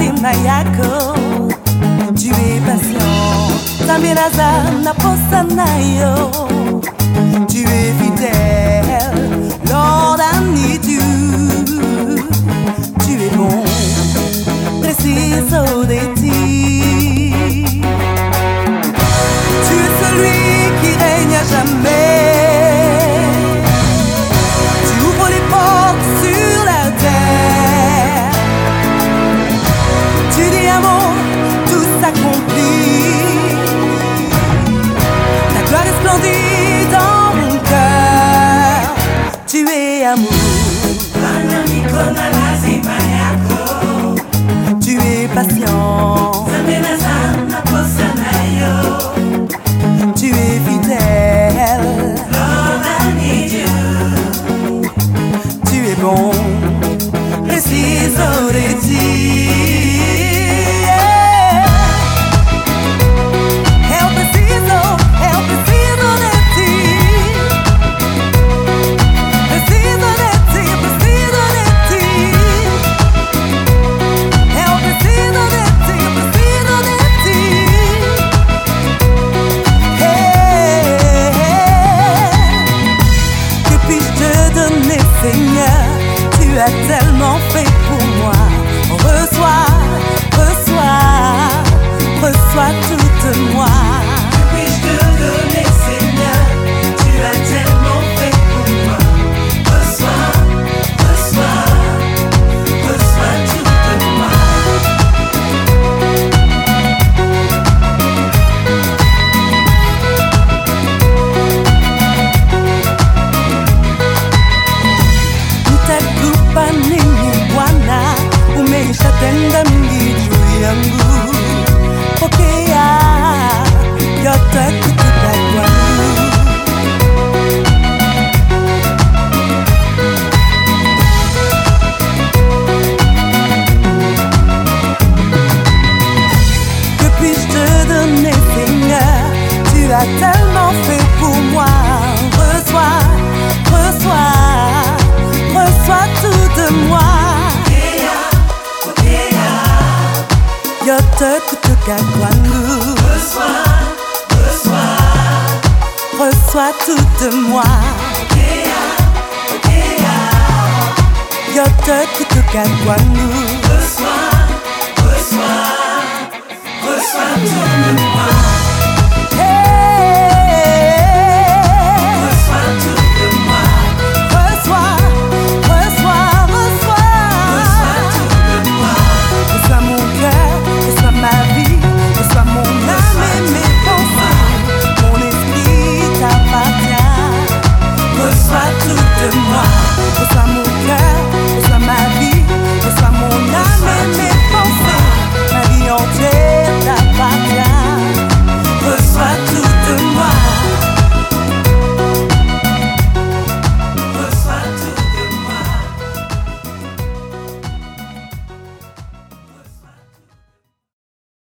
lazima yako. Tu es patient. Na tu es fidèle Lord I need you. Tu es bon. Preciso de ti tu es celui qui règne à jamais es amour tu as tellement fait pour moi. Reçois, as tellement fait pour moi. Reçois, reçois, reçois tout de moi. Yote kutoka kwangu. Reçois, reçois, Reçois tout de moi. Yote kutoka kwangu.